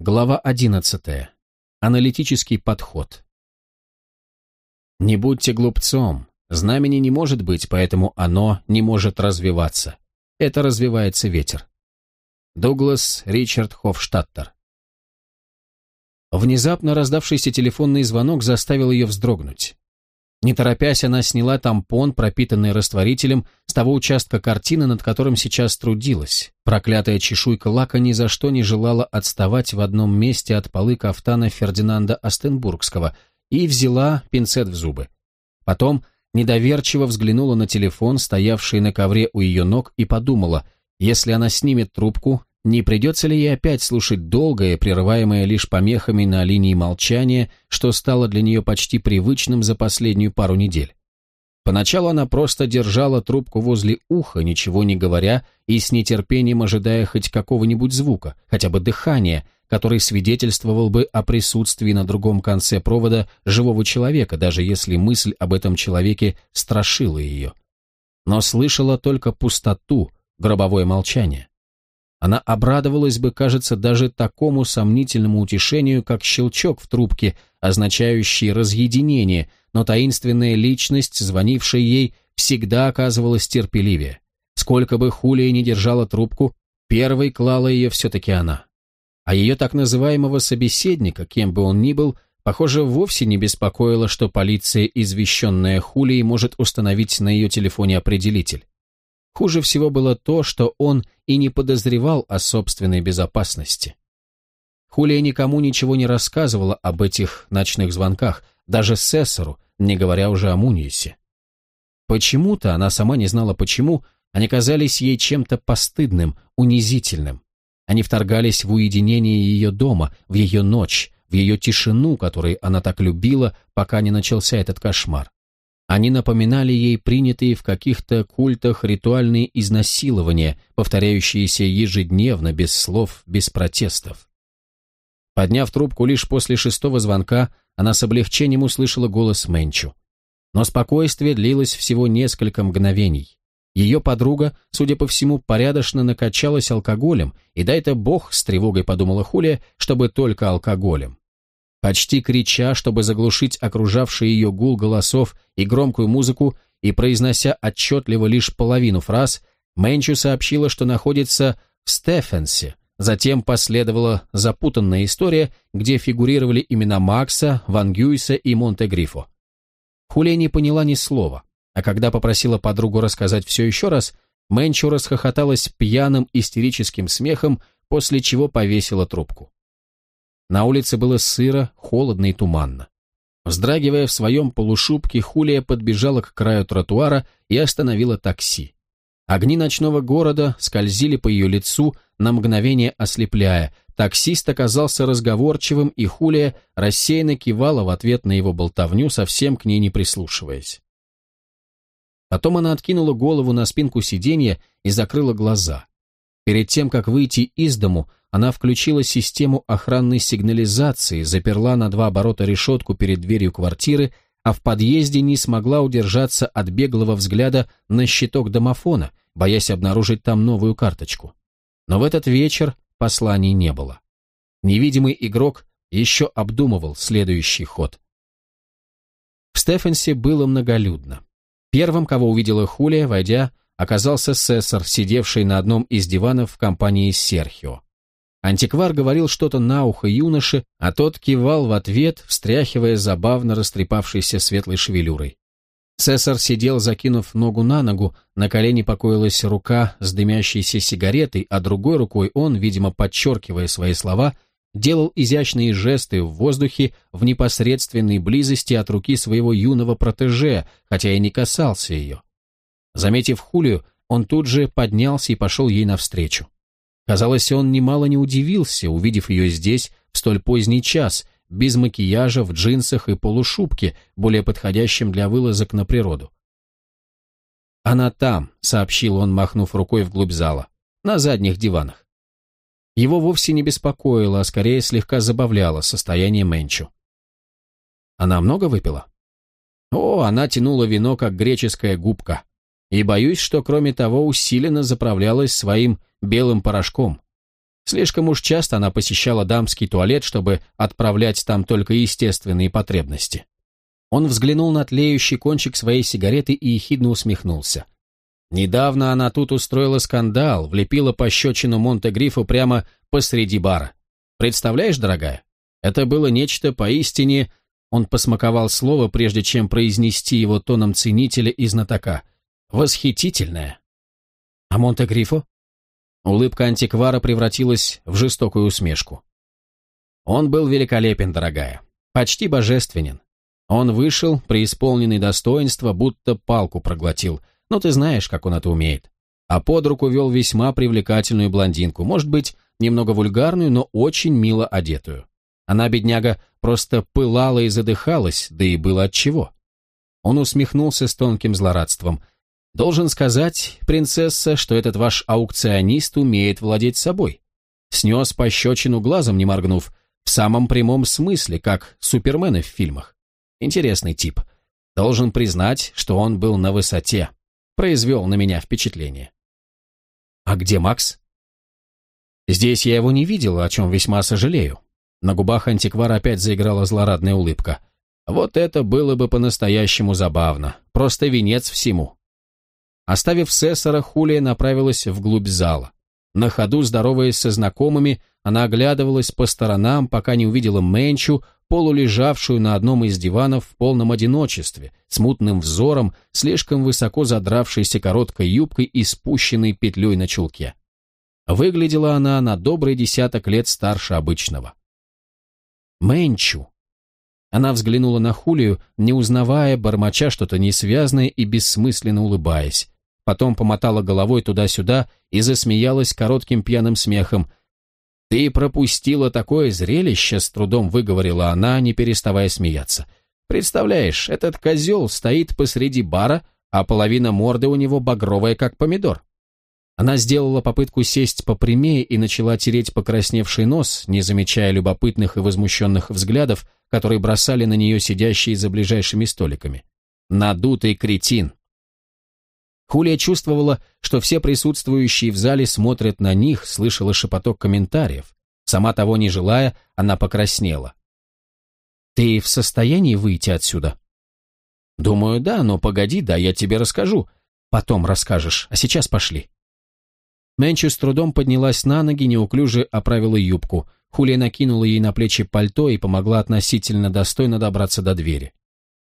Глава 11. Аналитический подход. Не будьте глупцом. Знамени не может быть, поэтому оно не может развиваться. Это развивается ветер. Дуглас Ричард Хофштаттер. Внезапно раздавшийся телефонный звонок заставил ее вздрогнуть. Не торопясь, она сняла тампон, пропитанный растворителем, с того участка картины, над которым сейчас трудилась. Проклятая чешуйка лака ни за что не желала отставать в одном месте от полы кафтана Фердинанда Остенбургского и взяла пинцет в зубы. Потом недоверчиво взглянула на телефон, стоявший на ковре у ее ног, и подумала, если она снимет трубку, не придется ли ей опять слушать долгое, прерываемое лишь помехами на линии молчания, что стало для нее почти привычным за последнюю пару недель? Поначалу она просто держала трубку возле уха, ничего не говоря, и с нетерпением ожидая хоть какого-нибудь звука, хотя бы дыхания, который свидетельствовал бы о присутствии на другом конце провода живого человека, даже если мысль об этом человеке страшила ее. Но слышала только пустоту, гробовое молчание. Она обрадовалась бы, кажется, даже такому сомнительному утешению, как щелчок в трубке, означающий разъединение, но таинственная личность, звонившая ей, всегда оказывалась терпеливее. Сколько бы Хулия не держала трубку, первой клала ее все-таки она. А ее так называемого собеседника, кем бы он ни был, похоже, вовсе не беспокоило, что полиция, извещенная Хулией, может установить на ее телефоне определитель. Хуже всего было то, что он и не подозревал о собственной безопасности. Хулия никому ничего не рассказывала об этих ночных звонках, даже Сессору, не говоря уже о Муниусе. Почему-то, она сама не знала почему, они казались ей чем-то постыдным, унизительным. Они вторгались в уединение ее дома, в ее ночь, в ее тишину, которой она так любила, пока не начался этот кошмар. Они напоминали ей принятые в каких-то культах ритуальные изнасилования, повторяющиеся ежедневно, без слов, без протестов. Подняв трубку лишь после шестого звонка, она с облегчением услышала голос Менчу. Но спокойствие длилось всего несколько мгновений. Ее подруга, судя по всему, порядочно накачалась алкоголем, и дай-то бог, с тревогой подумала Хулия, чтобы только алкоголем. Почти крича, чтобы заглушить окружавший ее гул голосов и громкую музыку, и произнося отчетливо лишь половину фраз, Мэнчу сообщила, что находится в Стефенсе. Затем последовала запутанная история, где фигурировали имена Макса, Ван Гюйса и Монте-Грифо. Хулия не поняла ни слова, а когда попросила подругу рассказать все еще раз, Мэнчу расхохоталась пьяным истерическим смехом, после чего повесила трубку. На улице было сыро, холодно и туманно. Вздрагивая в своем полушубке, Хулия подбежала к краю тротуара и остановила такси. Огни ночного города скользили по ее лицу, на мгновение ослепляя. Таксист оказался разговорчивым, и Хулия рассеянно кивала в ответ на его болтовню, совсем к ней не прислушиваясь. Потом она откинула голову на спинку сиденья и закрыла глаза. Перед тем, как выйти из дому, она включила систему охранной сигнализации, заперла на два оборота решетку перед дверью квартиры, а в подъезде не смогла удержаться от беглого взгляда на щиток домофона, боясь обнаружить там новую карточку. Но в этот вечер посланий не было. Невидимый игрок еще обдумывал следующий ход. В Стефенсе было многолюдно. Первым, кого увидела Хулия, войдя, оказался Сессор, сидевший на одном из диванов в компании Серхио. Антиквар говорил что-то на ухо юноше, а тот кивал в ответ, встряхивая забавно растрепавшейся светлой шевелюрой. Цесар сидел, закинув ногу на ногу, на колене покоилась рука с дымящейся сигаретой, а другой рукой он, видимо, подчеркивая свои слова, делал изящные жесты в воздухе в непосредственной близости от руки своего юного протеже, хотя и не касался ее. Заметив Хулию, он тут же поднялся и пошел ей навстречу. Казалось, он немало не удивился, увидев ее здесь в столь поздний час, без макияжа, в джинсах и полушубке, более подходящем для вылазок на природу. «Она там», — сообщил он, махнув рукой вглубь зала, — «на задних диванах». Его вовсе не беспокоило, а скорее слегка забавляло состояние Менчу. «Она много выпила?» «О, она тянула вино, как греческая губка», и боюсь, что кроме того усиленно заправлялась своим белым порошком. Слишком уж часто она посещала дамский туалет, чтобы отправлять там только естественные потребности. Он взглянул на тлеющий кончик своей сигареты и ехидно усмехнулся. Недавно она тут устроила скандал, влепила пощечину Монте-Грифу прямо посреди бара. Представляешь, дорогая? Это было нечто поистине... Он посмаковал слово, прежде чем произнести его тоном ценителя и знатока. Восхитительное. А Монте-Грифо? Улыбка антиквара превратилась в жестокую усмешку. Он был великолепен, дорогая. Почти божественен. Он вышел, преисполненный достоинства, будто палку проглотил. Но ты знаешь, как он это умеет. А под руку вел весьма привлекательную блондинку, может быть, немного вульгарную, но очень мило одетую. Она, бедняга, просто пылала и задыхалась, да и было отчего. Он усмехнулся с тонким злорадством – Должен сказать, принцесса, что этот ваш аукционист умеет владеть собой. Снес пощечину глазом, не моргнув, в самом прямом смысле, как супермены в фильмах. Интересный тип. Должен признать, что он был на высоте. Произвел на меня впечатление. А где Макс? Здесь я его не видел, о чем весьма сожалею. На губах антиквара опять заиграла злорадная улыбка. Вот это было бы по-настоящему забавно. Просто венец всему. Оставив Сессора, Хулия направилась вглубь зала. На ходу, здороваясь со знакомыми, она оглядывалась по сторонам, пока не увидела Менчу, полулежавшую на одном из диванов в полном одиночестве, с мутным взором, слишком высоко задравшейся короткой юбкой и спущенной петлей на чулке. Выглядела она на добрый десяток лет старше обычного. Менчу. Она взглянула на Хулию, не узнавая, бормоча что-то несвязное и бессмысленно улыбаясь потом помотала головой туда-сюда и засмеялась коротким пьяным смехом. «Ты пропустила такое зрелище», — с трудом выговорила она, не переставая смеяться. «Представляешь, этот козел стоит посреди бара, а половина морды у него багровая, как помидор». Она сделала попытку сесть попрямее и начала тереть покрасневший нос, не замечая любопытных и возмущенных взглядов, которые бросали на нее сидящие за ближайшими столиками. «Надутый кретин!» Хулия чувствовала, что все присутствующие в зале смотрят на них, слышала шепоток комментариев. Сама того не желая, она покраснела. «Ты в состоянии выйти отсюда?» «Думаю, да, но погоди, да, я тебе расскажу. Потом расскажешь, а сейчас пошли». Мэнчу с трудом поднялась на ноги, неуклюже оправила юбку. Хулия накинула ей на плечи пальто и помогла относительно достойно добраться до двери.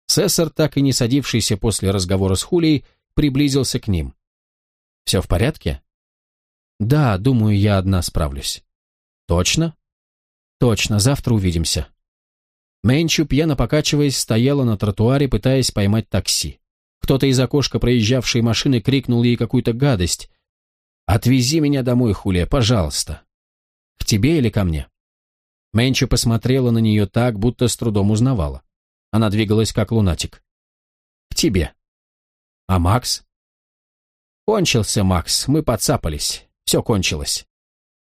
Сессор, так и не садившийся после разговора с Хулией, приблизился к ним. «Все в порядке?» «Да, думаю, я одна справлюсь». «Точно?» «Точно, завтра увидимся». Мэнчу, пьяно покачиваясь, стояла на тротуаре, пытаясь поймать такси. Кто-то из окошка проезжавшей машины крикнул ей какую-то гадость. «Отвези меня домой, Хулия, пожалуйста». «К тебе или ко мне?» Мэнчу посмотрела на нее так, будто с трудом узнавала. Она двигалась как лунатик. «К тебе». А Макс? Кончился Макс, мы подцапались. Все кончилось.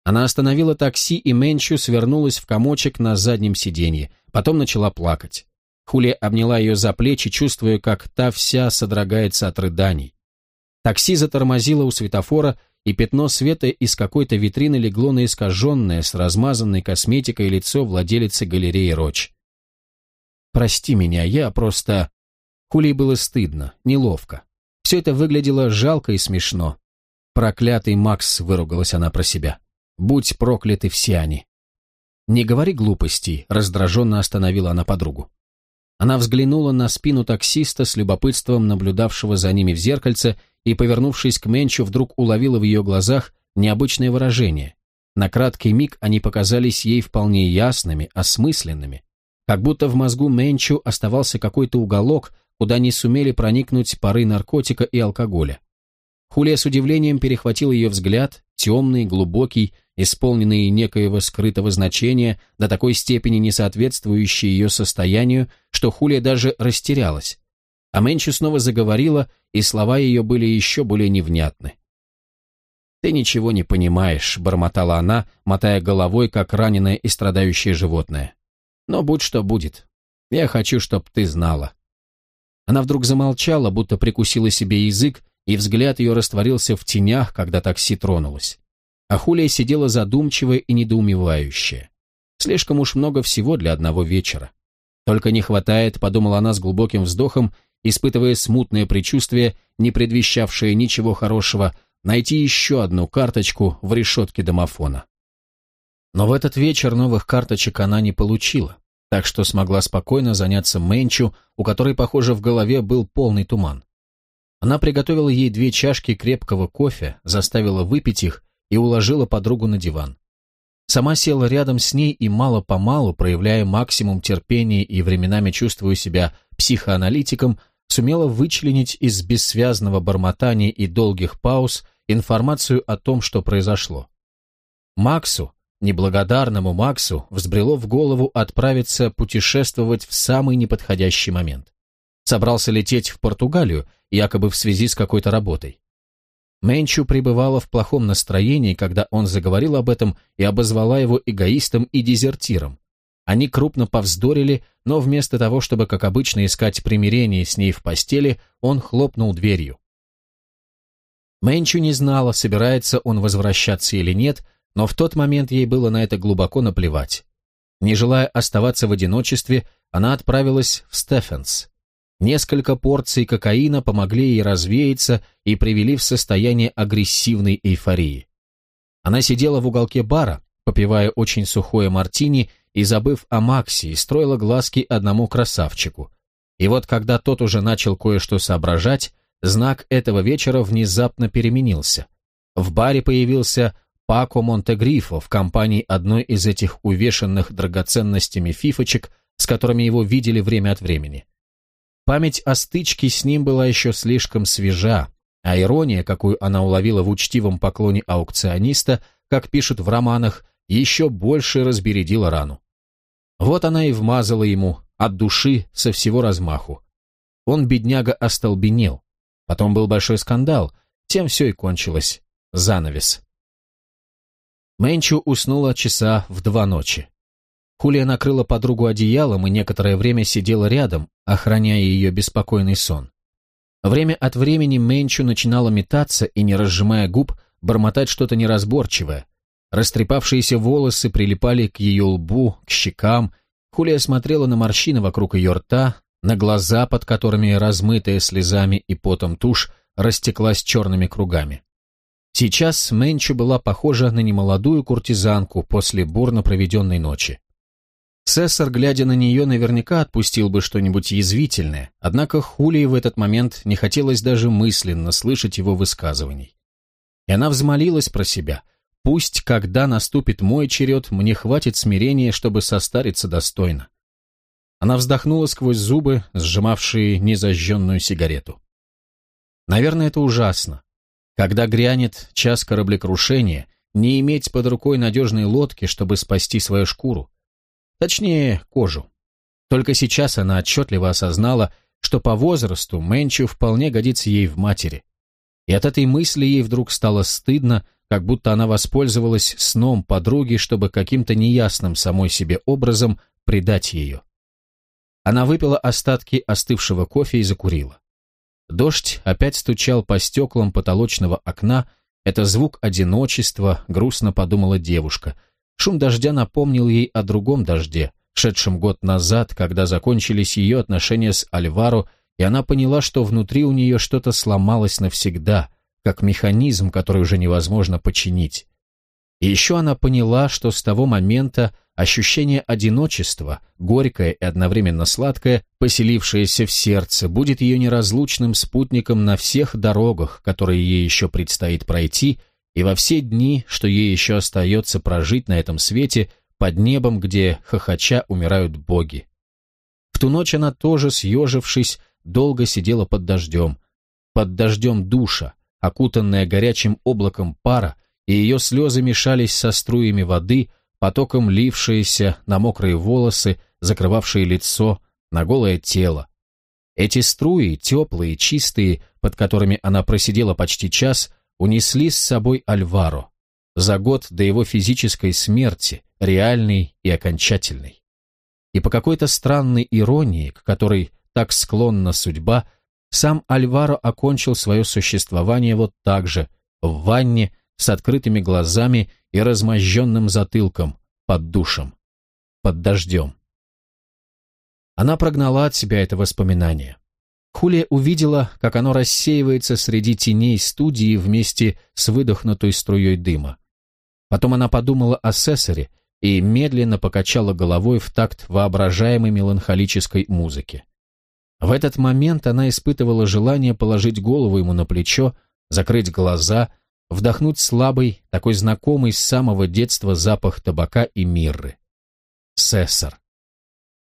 Она остановила такси, и Менчу свернулась в комочек на заднем сиденье. Потом начала плакать. Хулия обняла ее за плечи, чувствуя, как та вся содрогается от рыданий. Такси затормозило у светофора, и пятно света из какой-то витрины легло на искаженное, с размазанной косметикой лицо владелицы галереи Роч. «Прости меня, я просто...» Хулии было стыдно, неловко. Все это выглядело жалко и смешно. «Проклятый Макс», — выругалась она про себя. «Будь прокляты все они». «Не говори глупостей», — раздраженно остановила она подругу. Она взглянула на спину таксиста с любопытством, наблюдавшего за ними в зеркальце, и, повернувшись к Менчу, вдруг уловила в ее глазах необычное выражение. На краткий миг они показались ей вполне ясными, осмысленными. Как будто в мозгу Менчу оставался какой-то уголок, куда не сумели проникнуть пары наркотика и алкоголя. Хулия с удивлением перехватил ее взгляд, темный, глубокий, исполненный некоего скрытого значения, до такой степени не соответствующий ее состоянию, что Хулия даже растерялась. А Менчу снова заговорила, и слова ее были еще более невнятны. «Ты ничего не понимаешь», — бормотала она, мотая головой, как раненое и страдающее животное. «Но будь что будет. Я хочу, чтоб ты знала. Она вдруг замолчала, будто прикусила себе язык, и взгляд ее растворился в тенях, когда такси тронулось. а Хулия сидела задумчивая и недоумевающая. Слишком уж много всего для одного вечера. Только не хватает, подумала она с глубоким вздохом, испытывая смутное предчувствие, не предвещавшее ничего хорошего, найти еще одну карточку в решетке домофона. Но в этот вечер новых карточек она не получила, так что смогла спокойно заняться Мэнчу, у которой, похоже, в голове был полный туман. Она приготовила ей две чашки крепкого кофе, заставила выпить их и уложила подругу на диван. Сама села рядом с ней и мало-помалу, проявляя максимум терпения и временами чувствуя себя психоаналитиком, сумела вычленить из бессвязного бормотания и долгих пауз информацию о том, что произошло. Максу, неблагодарному Максу, взбрело в голову отправиться путешествовать в самый неподходящий момент. Собрался лететь в Португалию, якобы в связи с какой-то работой. Менчу пребывала в плохом настроении, когда он заговорил об этом и обозвала его эгоистом и дезертиром. Они крупно повздорили, но вместо того, чтобы, как обычно, искать примирение с ней в постели, он хлопнул дверью. Менчу не знала, собирается он возвращаться или нет, но в тот момент ей было на это глубоко наплевать. Не желая оставаться в одиночестве, она отправилась в Стефенс. Несколько порций кокаина помогли ей развеяться и привели в состояние агрессивной эйфории. Она сидела в уголке бара, попивая очень сухое мартини и, забыв о Максе, строила глазки одному красавчику. И вот когда тот уже начал кое-что соображать, знак этого вечера внезапно переменился. В баре появился Пако Монтегрифо в компании одной из этих увешанных драгоценностями фифочек, с которыми его видели время от времени. Память о стычке с ним была еще слишком свежа, а ирония, какую она уловила в учтивом поклоне аукциониста, как пишут в романах, еще больше разбередила рану. Вот она и вмазала ему от души со всего размаху. Он, бедняга, остолбенел. Потом был большой скандал, тем все и кончилось. Занавес. Мэнчу уснула часа в два ночи. Хулия накрыла подругу одеялом и некоторое время сидела рядом, охраняя ее беспокойный сон. Время от времени Мэнчу начинала метаться и, не разжимая губ, бормотать что-то неразборчивое. Растрепавшиеся волосы прилипали к ее лбу, к щекам. Хулия смотрела на морщины вокруг ее рта, на глаза, под которыми, размытая слезами и потом тушь, растеклась черными кругами. Сейчас Мэнчу была похожа на немолодую куртизанку после бурно проведенной ночи. Сессор, глядя на нее, наверняка отпустил бы что-нибудь язвительное, однако Хулии в этот момент не хотелось даже мысленно слышать его высказываний. И она взмолилась про себя. «Пусть, когда наступит мой черед, мне хватит смирения, чтобы состариться достойно». Она вздохнула сквозь зубы, сжимавшие незажженную сигарету. Наверное, это ужасно. Когда грянет час кораблекрушения, не иметь под рукой надежной лодки, чтобы спасти свою шкуру. Точнее, кожу. Только сейчас она отчетливо осознала, что по возрасту Мэнчу вполне годится ей в матери. И от этой мысли ей вдруг стало стыдно, как будто она воспользовалась сном подруги, чтобы каким-то неясным самой себе образом предать ее. Она выпила остатки остывшего кофе и закурила. Дождь опять стучал по стеклам потолочного окна, это звук одиночества, грустно подумала девушка – Шум дождя напомнил ей о другом дожде, шедшем год назад, когда закончились ее отношения с Альваро, и она поняла, что внутри у нее что-то сломалось навсегда, как механизм, который уже невозможно починить. И еще она поняла, что с того момента ощущение одиночества, горькое и одновременно сладкое, поселившееся в сердце, будет ее неразлучным спутником на всех дорогах, которые ей еще предстоит пройти, и во все дни, что ей еще остается прожить на этом свете, под небом, где хохоча умирают боги. В ту ночь она тоже, съежившись, долго сидела под дождем, под дождем душа, окутанная горячим облаком пара, и ее слезы мешались со струями воды, потоком лившиеся на мокрые волосы, закрывавшие лицо, на голое тело. Эти струи, теплые, чистые, под которыми она просидела почти час, унесли с собой Альваро за год до его физической смерти, реальной и окончательной. И по какой-то странной иронии, к которой так склонна судьба, сам Альваро окончил свое существование вот так же, в ванне, с открытыми глазами и размозженным затылком, под душем, под дождем. Она прогнала от себя это воспоминание. Хулия увидела, как оно рассеивается среди теней студии вместе с выдохнутой струей дыма. Потом она подумала о Сесаре и медленно покачала головой в такт воображаемой меланхолической музыки. В этот момент она испытывала желание положить голову ему на плечо, закрыть глаза, вдохнуть слабый, такой знакомый с самого детства запах табака и мирры. Сесар.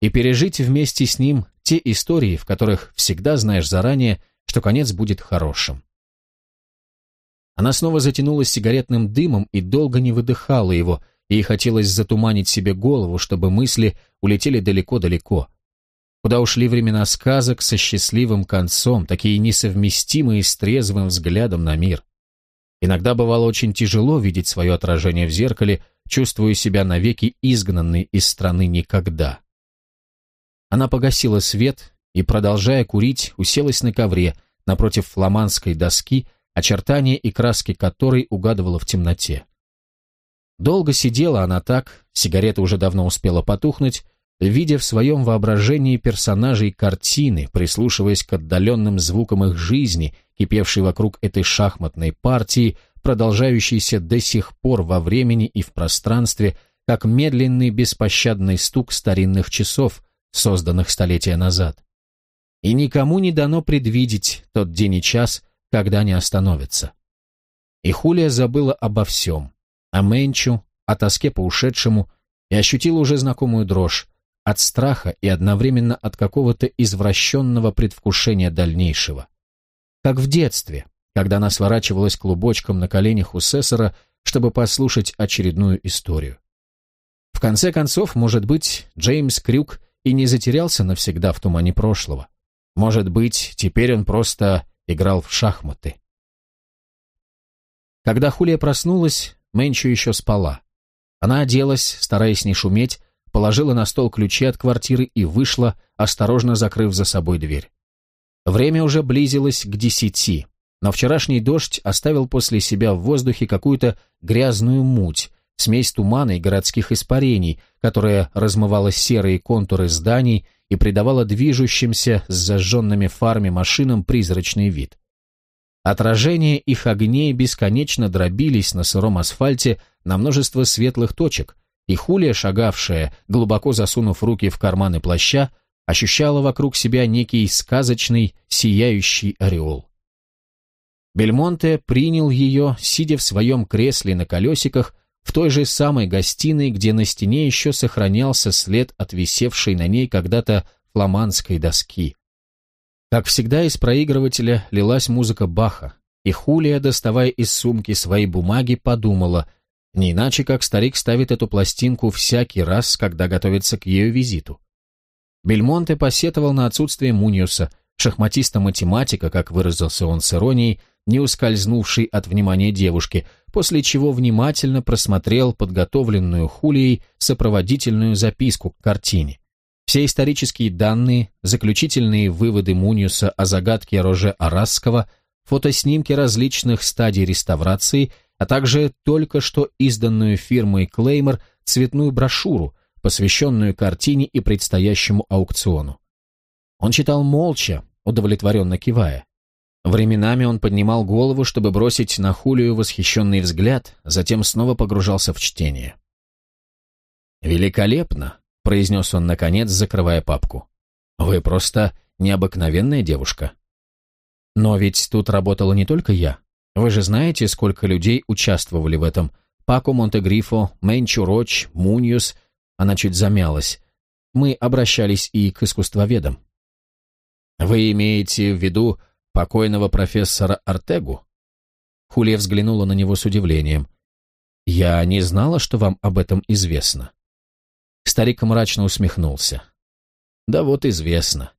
И пережить вместе с ним те истории, в которых всегда знаешь заранее, что конец будет хорошим. Она снова затянулась сигаретным дымом и долго не выдыхала его, Ей хотелось затуманить себе голову, чтобы мысли улетели далеко-далеко. Куда ушли времена сказок со счастливым концом, такие несовместимые с трезвым взглядом на мир. Иногда бывало очень тяжело видеть свое отражение в зеркале, чувствуя себя навеки изгнанной из страны никогда. Она погасила свет и, продолжая курить, уселась на ковре напротив фламандской доски, очертания и краски которой угадывала в темноте. Долго сидела она так, сигарета уже давно успела потухнуть, видя в своем воображении персонажей картины, прислушиваясь к отдаленным звукам их жизни, кипевшей вокруг этой шахматной партии, продолжающейся до сих пор во времени и в пространстве, как медленный беспощадный стук старинных часов, созданных столетия назад. И никому не дано предвидеть тот день и час, когда они остановятся. И Хулия забыла обо всем, о Менчу, о тоске по ушедшему, и ощутила уже знакомую дрожь, от страха и одновременно от какого-то извращенного предвкушения дальнейшего. Как в детстве, когда она сворачивалась клубочком на коленях у Сессора, чтобы послушать очередную историю. В конце концов, может быть, Джеймс Крюк и не затерялся навсегда в тумане прошлого. Может быть, теперь он просто играл в шахматы. Когда Хулия проснулась, Мэнчу еще спала. Она оделась, стараясь не шуметь, положила на стол ключи от квартиры и вышла, осторожно закрыв за собой дверь. Время уже близилось к десяти, но вчерашний дождь оставил после себя в воздухе какую-то грязную муть, смесь тумана и городских испарений, которая размывала серые контуры зданий и придавала движущимся с зажженными фарами машинам призрачный вид. Отражения их огней бесконечно дробились на сыром асфальте на множество светлых точек, и Хулия, шагавшая, глубоко засунув руки в карманы плаща, ощущала вокруг себя некий сказочный, сияющий ореол. Бельмонте принял ее, сидя в своем кресле на колесиках, в той же самой гостиной, где на стене еще сохранялся след от висевшей на ней когда-то фламандской доски. Как всегда, из проигрывателя лилась музыка Баха, и Хулия, доставая из сумки свои бумаги, подумала, не иначе, как старик ставит эту пластинку всякий раз, когда готовится к ее визиту. Бельмонте посетовал на отсутствие Муниуса, шахматиста-математика, как выразился он с иронией, не ускользнувший от внимания девушки, после чего внимательно просмотрел подготовленную Хулией сопроводительную записку к картине. Все исторические данные, заключительные выводы Муниуса о загадке Роже Арасского, фотоснимки различных стадий реставрации, а также только что изданную фирмой Клеймор цветную брошюру, посвященную картине и предстоящему аукциону. Он читал молча, удовлетворенно кивая. Временами он поднимал голову, чтобы бросить на Хулию восхищенный взгляд, затем снова погружался в чтение. «Великолепно!» произнес он наконец, закрывая папку. «Вы просто необыкновенная девушка». «Но ведь тут работала не только я. Вы же знаете, сколько людей участвовали в этом. Пако Монтегрифо, Менчу Роч, Муньюс...» Она чуть замялась. «Мы обращались и к искусствоведам». «Вы имеете в виду покойного профессора Артегу?» Хулия взглянула на него с удивлением. «Я не знала, что вам об этом известно». Старик мрачно усмехнулся. Да вот известно.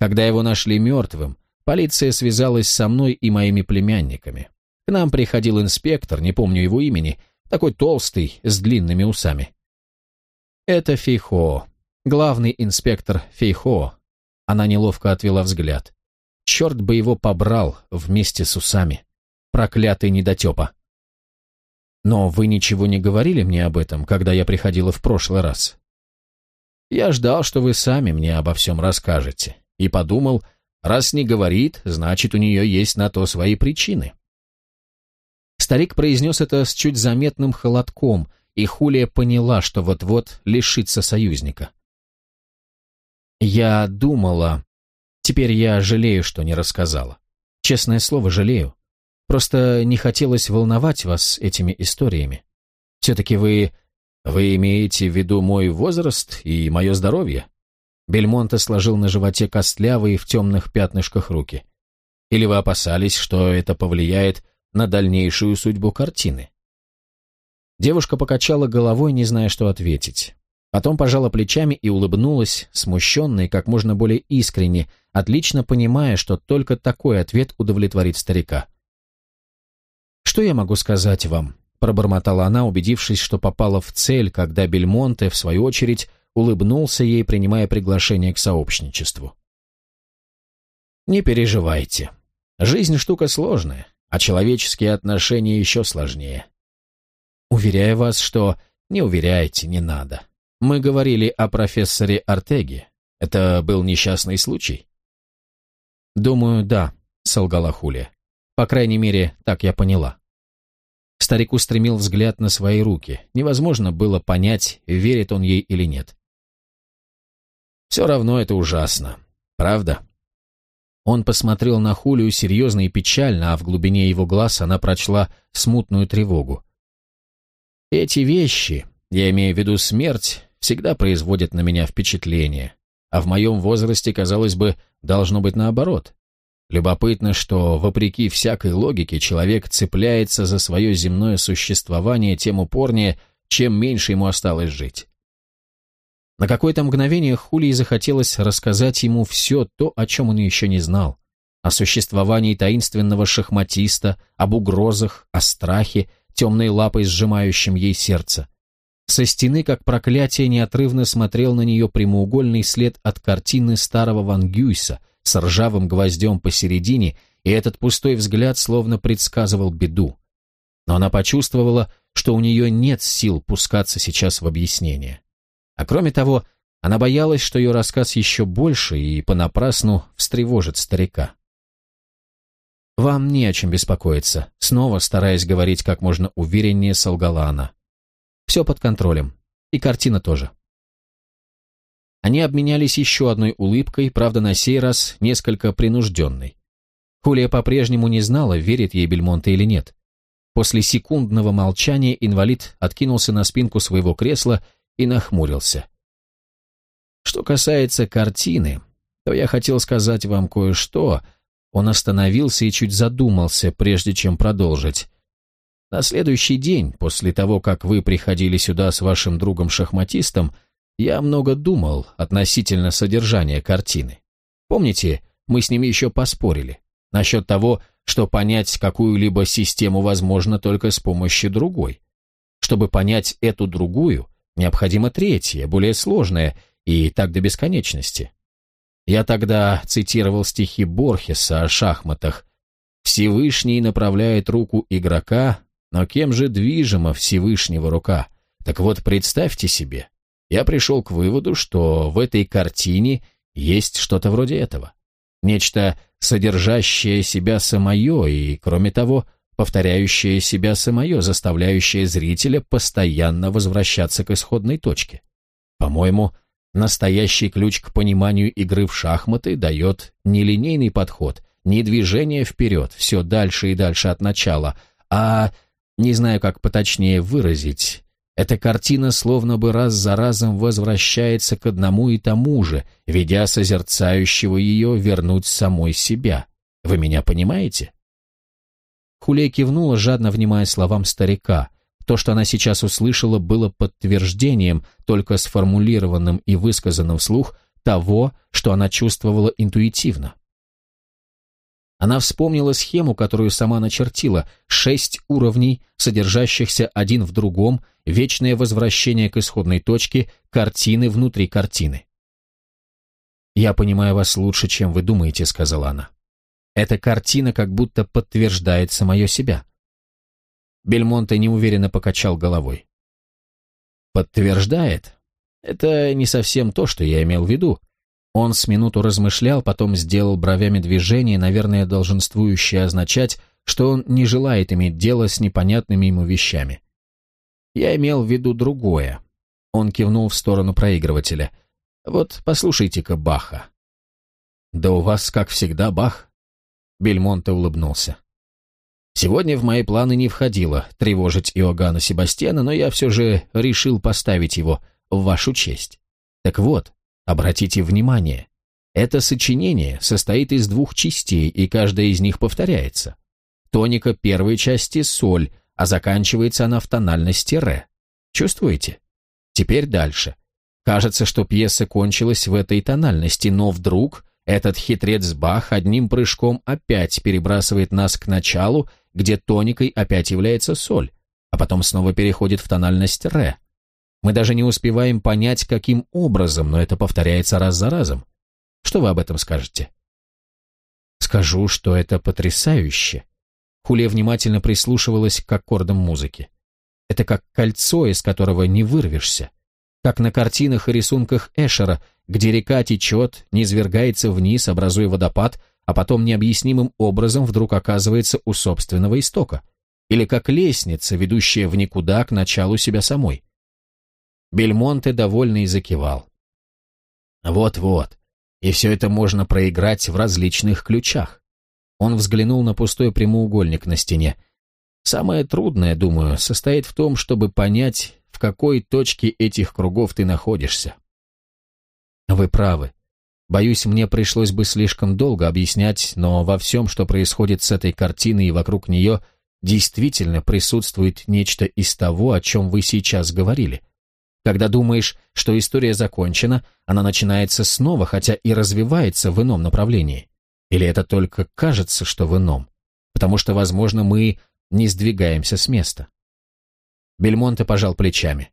Когда его нашли мертвым, полиция связалась со мной и моими племянниками. К нам приходил инспектор, не помню его имени, такой толстый, с длинными усами. Это Фейхо, главный инспектор Фейхо. Она неловко отвела взгляд. Черт бы его побрал вместе с усами. Проклятый недотепа. Но вы ничего не говорили мне об этом, когда я приходила в прошлый раз. Я ждал, что вы сами мне обо всем расскажете, и подумал, раз не говорит, значит, у нее есть на то свои причины. Старик произнес это с чуть заметным холодком, и Хулия поняла, что вот-вот лишится союзника. «Я думала. Теперь я жалею, что не рассказала. Честное слово, жалею. Просто не хотелось волновать вас этими историями. Все-таки вы... Вы имеете в виду мой возраст и мое здоровье?» Бельмонте сложил на животе костлявые в темных пятнышках руки. «Или вы опасались, что это повлияет на дальнейшую судьбу картины?» Девушка покачала головой, не зная, что ответить. Потом пожала плечами и улыбнулась, смущенно и как можно более искренне, отлично понимая, что только такой ответ удовлетворит старика. «Что я могу сказать вам?» – пробормотала она, убедившись, что попала в цель, когда Бельмонте, в свою очередь, улыбнулся ей, принимая приглашение к сообщничеству. «Не переживайте. Жизнь штука сложная, а человеческие отношения еще сложнее. Уверяю вас, что... Не уверяйте, не надо. Мы говорили о профессоре Артеге. Это был несчастный случай?» «Думаю, да», — солгала Хулия. По крайней мере, так я поняла. Старик устремил взгляд на свои руки. Невозможно было понять, верит он ей или нет. «Все равно это ужасно. Правда?» Он посмотрел на Хулию серьезно и печально, а в глубине его глаз она прочла смутную тревогу. «Эти вещи, я имею в виду смерть, всегда производят на меня впечатление, а в моем возрасте, казалось бы, должно быть наоборот. Любопытно, что, вопреки всякой логике, человек цепляется за свое земное существование тем упорнее, чем меньше ему осталось жить. На какое-то мгновение Хулии захотелось рассказать ему все то, о чем он еще не знал. О существовании таинственного шахматиста, об угрозах, о страхе, темной лапой сжимающем ей сердце. Со стены, как проклятие, неотрывно смотрел на нее прямоугольный след от картины старого Ван Гюйса — с ржавым гвоздем посередине, и этот пустой взгляд словно предсказывал беду. Но она почувствовала, что у нее нет сил пускаться сейчас в объяснение. А кроме того, она боялась, что ее рассказ еще больше и понапрасну встревожит старика. «Вам не о чем беспокоиться», — снова, стараясь говорить как можно увереннее, солгала она. «Все под контролем. И картина тоже». Они обменялись еще одной улыбкой, правда, на сей раз несколько принужденной. Хулия по-прежнему не знала, верит ей Бельмонте или нет. После секундного молчания инвалид откинулся на спинку своего кресла и нахмурился. Что касается картины, то я хотел сказать вам кое-что. Он остановился и чуть задумался, прежде чем продолжить. На следующий день, после того, как вы приходили сюда с вашим другом-шахматистом, я много думал относительно содержания картины. Помните, мы с ними еще поспорили насчет того, что понять какую-либо систему возможно только с помощью другой. Чтобы понять эту другую, необходимо третье, более сложное, и так до бесконечности. Я тогда цитировал стихи Борхеса о шахматах. «Всевышний направляет руку игрока, но кем же движима Всевышнего рука? Так вот, представьте себе, я пришел к выводу, что в этой картине есть что-то вроде этого. Нечто, содержащее себя самое и, кроме того, повторяющее себя самое, заставляющее зрителя постоянно возвращаться к исходной точке. По-моему, настоящий ключ к пониманию игры в шахматы дает не линейный подход, не движение вперед, все дальше и дальше от начала, а, не знаю, как поточнее выразить, эта картина словно бы раз за разом возвращается к одному и тому же, ведя созерцающего ее вернуть самой себя. Вы меня понимаете? Хулия кивнула, жадно внимая словам старика. То, что она сейчас услышала, было подтверждением, только сформулированным и высказанным вслух, того, что она чувствовала интуитивно. Она вспомнила схему, которую сама начертила, шесть уровней, содержащихся один в другом, вечное возвращение к исходной точке, картины внутри картины. «Я понимаю вас лучше, чем вы думаете», — сказала она. «Эта картина как будто подтверждает самое себя». Бельмонте неуверенно покачал головой. «Подтверждает? Это не совсем то, что я имел в виду. Он с минуту размышлял, потом сделал бровями движение, наверное, долженствующее означать, что он не желает иметь дело с непонятными ему вещами. Я имел в виду другое. Он кивнул в сторону проигрывателя. Вот послушайте-ка Баха. Да у вас, как всегда, Бах. Бельмонте улыбнулся. Сегодня в мои планы не входило тревожить Иоганна Себастьяна, но я все же решил поставить его в вашу честь. Так вот, Обратите внимание, это сочинение состоит из двух частей, и каждая из них повторяется. Тоника первой части – соль, а заканчивается она в тональности ре. Чувствуете? Теперь дальше. Кажется, что пьеса кончилась в этой тональности, но вдруг этот хитрец Бах одним прыжком опять перебрасывает нас к началу, где тоникой опять является соль, а потом снова переходит в тональность ре. Мы даже не успеваем понять, каким образом, но это повторяется раз за разом. Что вы об этом скажете? Скажу, что это потрясающе. Хулия внимательно прислушивалась к аккордам музыки. Это как кольцо, из которого не вырвешься. Как на картинах и рисунках Эшера, где река течет, низвергается вниз, образуя водопад, а потом необъяснимым образом вдруг оказывается у собственного истока. Или как лестница, ведущая в никуда к началу себя самой. Бельмонте довольный закивал. Вот-вот, и все это можно проиграть в различных ключах. Он взглянул на пустой прямоугольник на стене. Самое трудное, думаю, состоит в том, чтобы понять, в какой точке этих кругов ты находишься. Вы правы. Боюсь, мне пришлось бы слишком долго объяснять, но во всем, что происходит с этой картиной и вокруг нее, действительно присутствует нечто из того, о чем вы сейчас говорили. Когда думаешь, что история закончена, она начинается снова, хотя и развивается в ином направлении. Или это только кажется, что в ином? Потому что, возможно, мы не сдвигаемся с места. Бельмонте пожал плечами.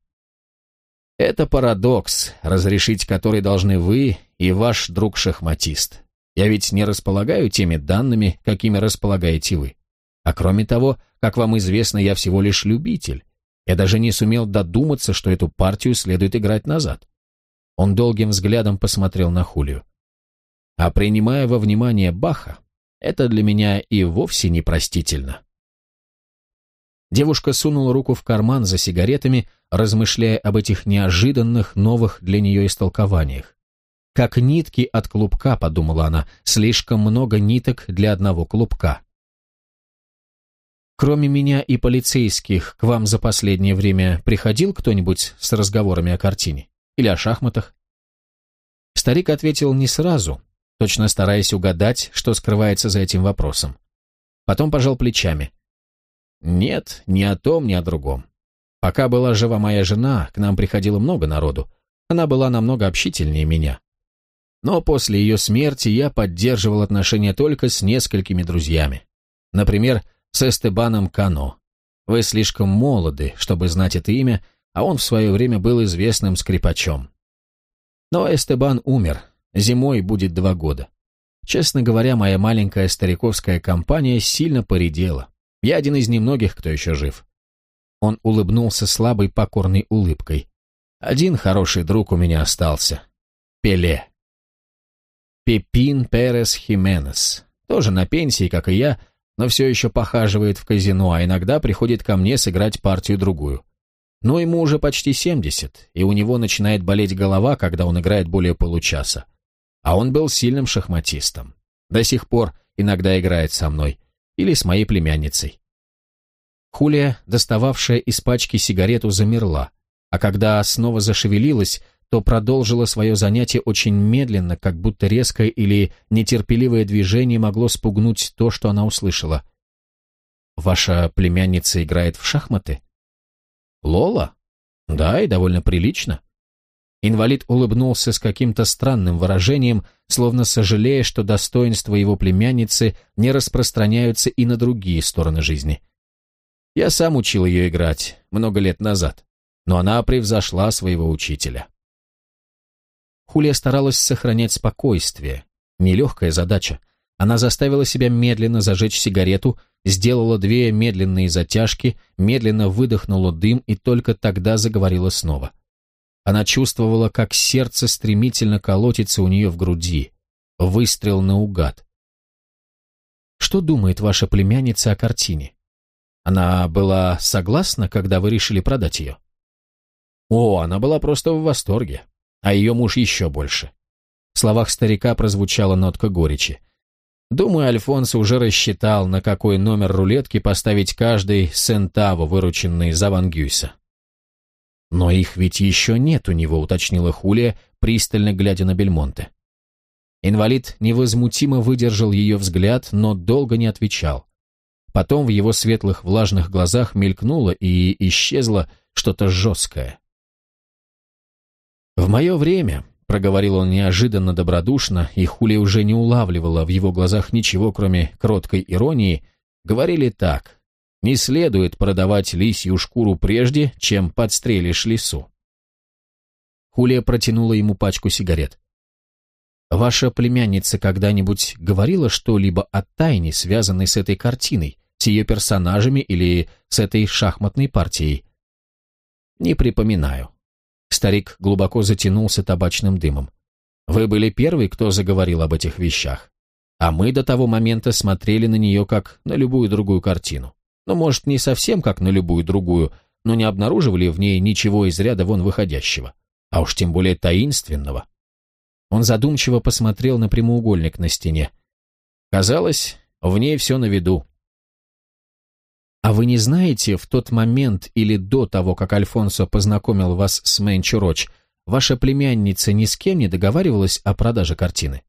Это парадокс, разрешить который должны вы и ваш друг-шахматист. Я ведь не располагаю теми данными, какими располагаете вы. А кроме того, как вам известно, я всего лишь любитель, я даже не сумел додуматься, что эту партию следует играть назад. Он долгим взглядом посмотрел на Хулию. А принимая во внимание Баха, это для меня и вовсе непростительно. Девушка сунула руку в карман за сигаретами, размышляя об этих неожиданных новых для нее истолкованиях. «Как нитки от клубка», — подумала она, — «слишком много ниток для одного клубка». Кроме меня и полицейских, к вам за последнее время приходил кто-нибудь с разговорами о картине? Или о шахматах?» Старик ответил не сразу, точно стараясь угадать, что скрывается за этим вопросом. Потом пожал плечами. «Нет, ни о том, ни о другом. Пока была жива моя жена, к нам приходило много народу. Она была намного общительнее меня. Но после ее смерти я поддерживал отношения только с несколькими друзьями. Например, с Эстебаном Кано. Вы слишком молоды, чтобы знать это имя, а он в свое время был известным скрипачом. Но Эстебан умер, зимой будет два года. Честно говоря, моя маленькая стариковская компания сильно поредела. Я один из немногих, кто еще жив. Он улыбнулся слабой покорной улыбкой. Один хороший друг у меня остался. Пеле. Пепин Перес Хименес. Тоже на пенсии, как и я, но все еще похаживает в казино, а иногда приходит ко мне сыграть партию-другую. Но ему уже почти 70, и у него начинает болеть голова, когда он играет более получаса. А он был сильным шахматистом. До сих пор иногда играет со мной. Или с моей племянницей. Хулия, достававшая из пачки сигарету, замерла, а когда снова зашевелилась, то продолжила свое занятие очень медленно, как будто резкое или нетерпеливое движение могло спугнуть то, что она услышала. «Ваша племянница играет в шахматы?» «Лола? Да, и довольно прилично». Инвалид улыбнулся с каким-то странным выражением, словно сожалея, что достоинства его племянницы не распространяются и на другие стороны жизни. Я сам учил ее играть много лет назад, но она превзошла своего учителя. Хулия старалась сохранять спокойствие. Нелегкая задача. Она заставила себя медленно зажечь сигарету, сделала две медленные затяжки, медленно выдохнула дым и только тогда заговорила снова. Она чувствовала, как сердце стремительно колотится у нее в груди. Выстрел наугад. Что думает ваша племянница о картине? Она была согласна, когда вы решили продать ее? О, она была просто в восторге, а ее муж еще больше. В словах старика прозвучала нотка горечи. Думаю, Альфонсо уже рассчитал, на какой номер рулетки поставить каждый сентаво, вырученный за Ван Гюйса. «Но их ведь еще нет у него», — уточнила Хулия, пристально глядя на Бельмонте. Инвалид невозмутимо выдержал ее взгляд, но долго не отвечал. Потом в его светлых влажных глазах мелькнуло и исчезло что-то жесткое. «В мое время», Проговорил он неожиданно добродушно, и Хули уже не улавливала в его глазах ничего, кроме кроткой иронии, говорили так. Не следует продавать лисью шкуру прежде, чем подстрелишь лису. Хулия протянула ему пачку сигарет. «Ваша племянница когда-нибудь говорила что-либо о тайне, связанной с этой картиной, с ее персонажами или с этой шахматной партией?» «Не припоминаю», Старик глубоко затянулся табачным дымом. «Вы были первый, кто заговорил об этих вещах. А мы до того момента смотрели на нее как на любую другую картину. Ну, может, не совсем как на любую другую, но не обнаруживали в ней ничего из ряда вон выходящего. А уж тем более таинственного». Он задумчиво посмотрел на прямоугольник на стене. Казалось, в ней все на виду. А вы не знаете, в тот момент или до того, как Альфонсо познакомил вас с Мэнчу Роч, ваша племянница ни с кем не договаривалась о продаже картины?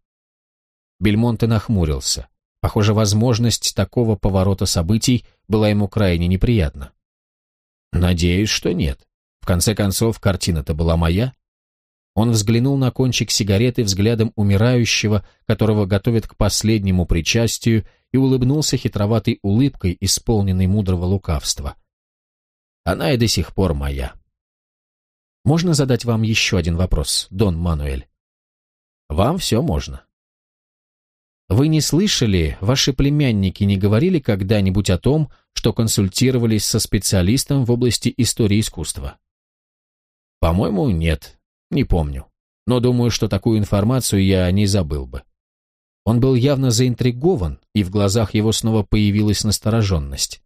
Бельмонте нахмурился. Похоже, возможность такого поворота событий была ему крайне неприятна. Надеюсь, что нет. В конце концов, картина-то была моя. Он взглянул на кончик сигареты взглядом умирающего, которого готовят к последнему причастию, и улыбнулся хитроватой улыбкой, исполненной мудрого лукавства. Она и до сих пор моя. Можно задать вам еще один вопрос, Дон Мануэль? Вам все можно. Вы не слышали, ваши племянники не говорили когда-нибудь о том, что консультировались со специалистом в области истории искусства? По-моему, нет, не помню. Но думаю, что такую информацию я не забыл бы. Он был явно заинтригован, и в глазах его снова появилась настороженность.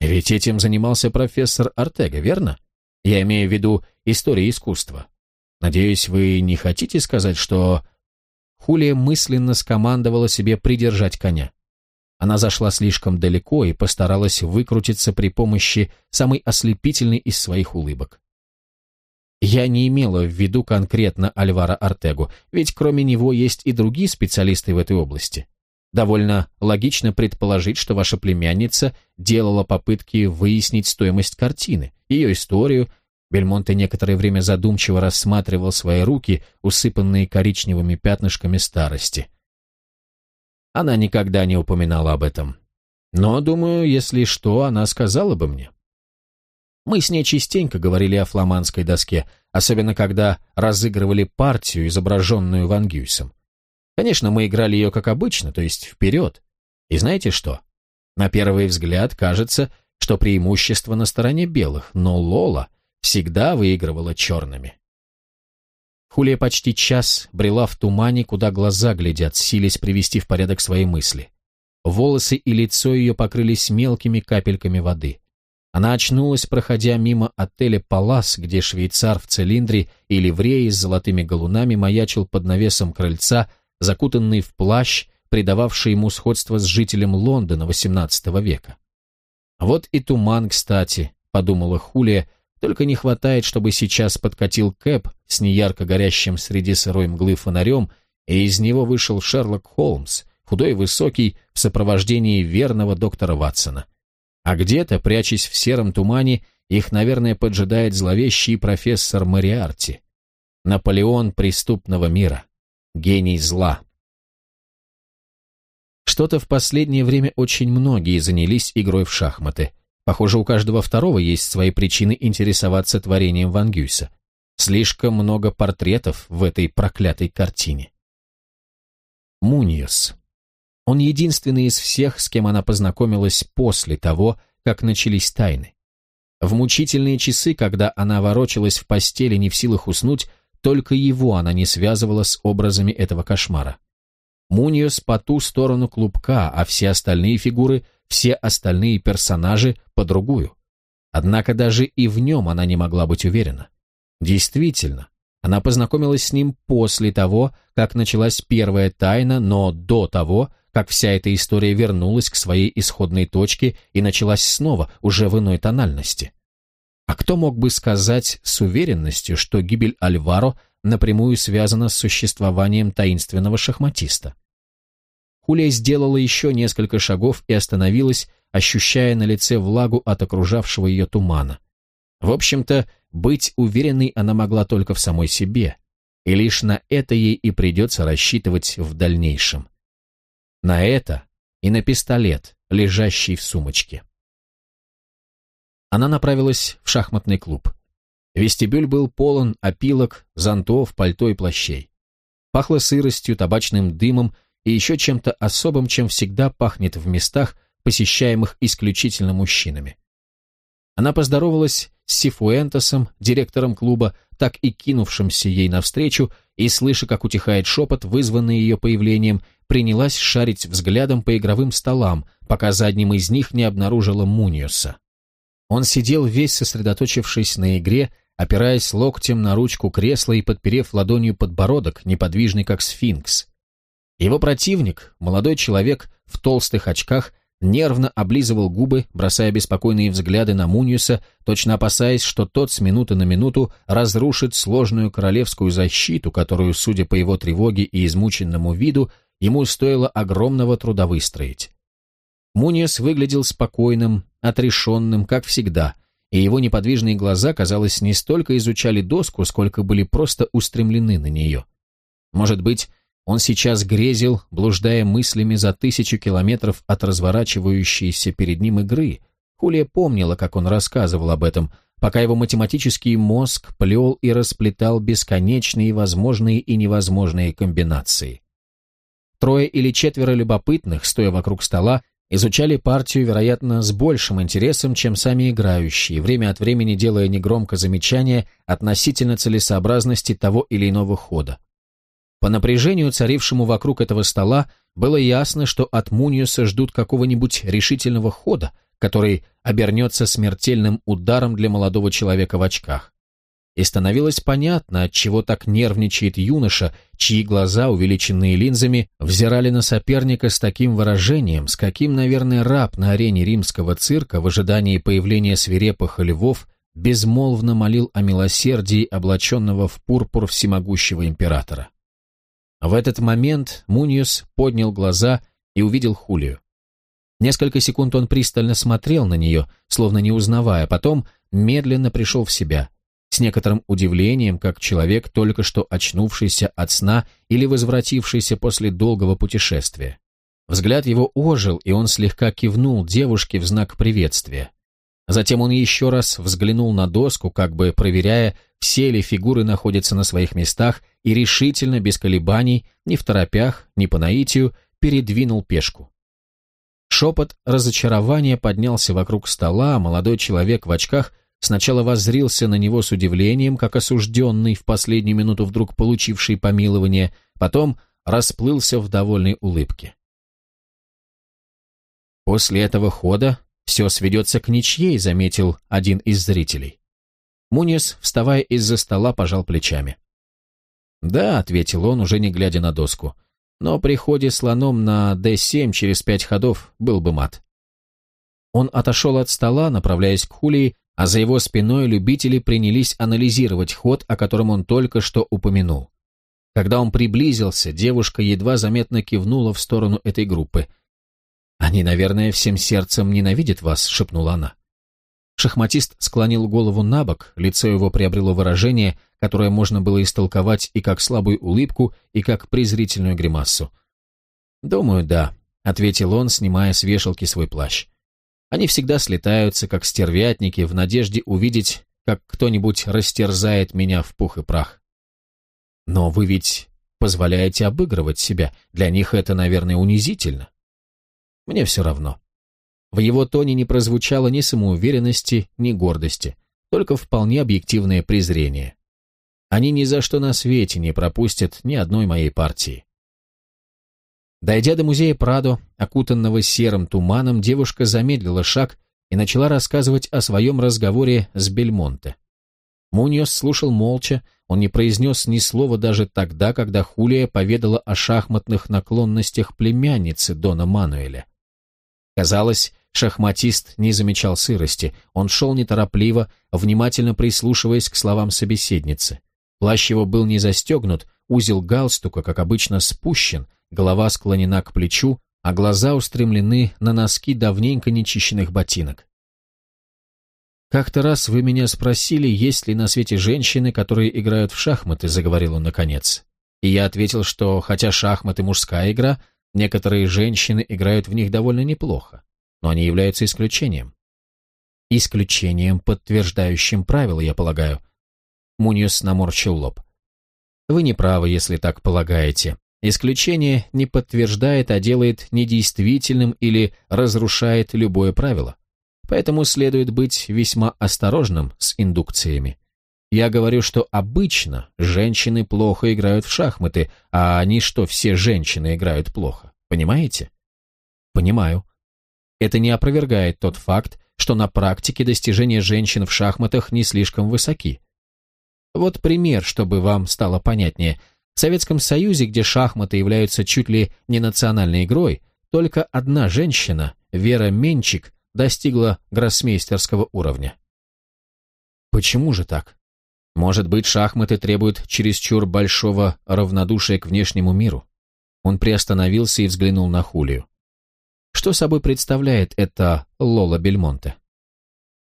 Ведь этим занимался профессор Артега, верно? Я имею в виду историю искусства. Надеюсь, вы не хотите сказать, что... Хулия мысленно скомандовала себе придержать коня. Она зашла слишком далеко и постаралась выкрутиться при помощи самой ослепительной из своих улыбок. Я не имела в виду конкретно Альвара Артегу, ведь кроме него есть и другие специалисты в этой области. Довольно логично предположить, что ваша племянница делала попытки выяснить стоимость картины, ее историю. Бельмонте некоторое время задумчиво рассматривал свои руки, усыпанные коричневыми пятнышками старости. Она никогда не упоминала об этом. Но, думаю, если что, она сказала бы мне. Мы с ней частенько говорили о фламандской доске, особенно когда разыгрывали партию, изображенную Ван Гюйсом. Конечно, мы играли ее как обычно, то есть вперед. И знаете что? На первый взгляд кажется, что преимущество на стороне белых, но Лола всегда выигрывала черными. Хулия почти час брела в тумане, куда глаза глядят, силясь привести в порядок свои мысли. Волосы и лицо ее покрылись мелкими капельками воды. Она очнулась, проходя мимо отеля «Палас», где швейцар в цилиндре и ливреи с золотыми галунами маячил под навесом крыльца, закутанный в плащ, придававший ему сходство с жителем Лондона XVIII века. «Вот и туман, кстати», — подумала Хулия, «только не хватает, чтобы сейчас подкатил Кэп с неярко горящим среди сырой мглы фонарем, и из него вышел Шерлок Холмс, худой и высокий, в сопровождении верного доктора Ватсона. А где-то, прячась в сером тумане, их, наверное, поджидает зловещий профессор Мариарти. Наполеон преступного мира. Гений зла. Что-то в последнее время очень многие занялись игрой в шахматы. Похоже, у каждого второго есть свои причины интересоваться творением Ван Гюйса. Слишком много портретов в этой проклятой картине. Муньос. Он единственный из всех, с кем она познакомилась после того, как начались тайны. В мучительные часы, когда она ворочалась в постели, не в силах уснуть, только его она не связывала с образами этого кошмара. Муниос по ту сторону клубка, а все остальные фигуры, все остальные персонажи по другую. Однако даже и в нем она не могла быть уверена. Действительно, она познакомилась с ним после того, как началась первая тайна, но до того, как вся эта история вернулась к своей исходной точке и началась снова, уже в иной тональности. А кто мог бы сказать с уверенностью, что гибель Альваро напрямую связана с существованием таинственного шахматиста? Хулия сделала еще несколько шагов и остановилась, ощущая на лице влагу от окружавшего ее тумана. В общем-то, быть уверенной она могла только в самой себе, и лишь на это ей и придется рассчитывать в дальнейшем. На это и на пистолет, лежащий в сумочке. Она направилась в шахматный клуб. Вестибюль был полон опилок, зонтов, пальто и плащей. Пахло сыростью, табачным дымом и еще чем-то особым, чем всегда пахнет в местах, посещаемых исключительно мужчинами. Она поздоровалась с Сифуэнтосом, директором клуба, так и кинувшимся ей навстречу, и, слыша, как утихает шепот, вызванный ее появлением, принялась шарить взглядом по игровым столам, пока за одним из них не обнаружила Муниуса. Он сидел весь сосредоточившись на игре, опираясь локтем на ручку кресла и подперев ладонью подбородок, неподвижный как сфинкс. Его противник, молодой человек в толстых очках, нервно облизывал губы, бросая беспокойные взгляды на Муниуса, точно опасаясь, что тот с минуты на минуту разрушит сложную королевскую защиту, которую, судя по его тревоге и измученному виду, ему стоило огромного труда выстроить. Муниус выглядел спокойным, отрешенным, как всегда, и его неподвижные глаза, казалось, не столько изучали доску, сколько были просто устремлены на нее. Может быть, он сейчас грезил, блуждая мыслями за тысячу километров от разворачивающейся перед ним игры. Хулия помнила, как он рассказывал об этом, пока его математический мозг плел и расплетал бесконечные возможные и невозможные комбинации. Трое или четверо любопытных, стоя вокруг стола, изучали партию, вероятно, с большим интересом, чем сами играющие, время от времени делая негромко замечания относительно целесообразности того или иного хода. По напряжению, царившему вокруг этого стола, было ясно, что от Муниуса ждут какого-нибудь решительного хода, который обернется смертельным ударом для молодого человека в очках. И становилось понятно, от чего так нервничает юноша, чьи глаза, увеличенные линзами, взирали на соперника с таким выражением, с каким, наверное, раб на арене римского цирка в ожидании появления свирепых львов безмолвно молил о милосердии облаченного в пурпур всемогущего императора. В этот момент Муниус поднял глаза и увидел Хулию. Несколько секунд он пристально смотрел на нее, словно не узнавая, потом медленно пришел в себя – с некоторым удивлением, как человек, только что очнувшийся от сна или возвратившийся после долгого путешествия. Взгляд его ожил, и он слегка кивнул девушке в знак приветствия. Затем он еще раз взглянул на доску, как бы проверяя, все ли фигуры находятся на своих местах, и решительно, без колебаний, ни в торопях, ни по наитию, передвинул пешку. Шепот разочарования поднялся вокруг стола, а молодой человек в очках сначала воззрился на него с удивлением, как осужденный, в последнюю минуту вдруг получивший помилование, потом расплылся в довольной улыбке. После этого хода все сведется к ничьей, заметил один из зрителей. Мунис, вставая из-за стола, пожал плечами. «Да», — ответил он, уже не глядя на доску, «но при ходе слоном на d7 через пять ходов был бы мат». Он отошел от стола, направляясь к Хулии, а за его спиной любители принялись анализировать ход, о котором он только что упомянул. Когда он приблизился, девушка едва заметно кивнула в сторону этой группы. «Они, наверное, всем сердцем ненавидят вас», — шепнула она. Шахматист склонил голову на бок, лицо его приобрело выражение, которое можно было истолковать и как слабую улыбку, и как презрительную гримасу. «Думаю, да», — ответил он, снимая с вешалки свой плащ. Они всегда слетаются, как стервятники, в надежде увидеть, как кто-нибудь растерзает меня в пух и прах. Но вы ведь позволяете обыгрывать себя. Для них это, наверное, унизительно. Мне все равно. В его тоне не прозвучало ни самоуверенности, ни гордости, только вполне объективное презрение. Они ни за что на свете не пропустят ни одной моей партии. Дойдя до музея Прадо, окутанного серым туманом, девушка замедлила шаг и начала рассказывать о своем разговоре с Бельмонте. Муньос слушал молча, он не произнес ни слова даже тогда, когда Хулия поведала о шахматных наклонностях племянницы Дона Мануэля. Казалось, шахматист не замечал сырости, он шел неторопливо, внимательно прислушиваясь к словам собеседницы. Плащ его был не застегнут, узел галстука, как обычно, спущен, голова склонена к плечу, а глаза устремлены на носки давненько нечищенных ботинок. «Как-то раз вы меня спросили, есть ли на свете женщины, которые играют в шахматы», — заговорил он наконец. И я ответил, что хотя шахматы мужская игра, некоторые женщины играют в них довольно неплохо, но они являются исключением. Исключением, подтверждающим правила, я полагаю. Муньос наморщил лоб. Вы не правы, если так полагаете. Исключение не подтверждает, а делает недействительным или разрушает любое правило поэтому следует быть весьма осторожным с индукциями. Я говорю, что обычно женщины плохо играют в шахматы, а они что, все женщины играют плохо. Понимаете? Понимаю. Это не опровергает тот факт, что на практике достижения женщин в шахматах не слишком высоки. Вот пример, чтобы вам стало понятнее. В Советском Союзе, где шахматы являются чуть ли не национальной игрой, только одна женщина, Вера Менчик, достигла гроссмейстерского уровня. Почему же так? Может быть, шахматы требуют чересчур большого равнодушия к внешнему миру? Он приостановился и взглянул на Хулию. Что собой представляет это Лола Бельмонте?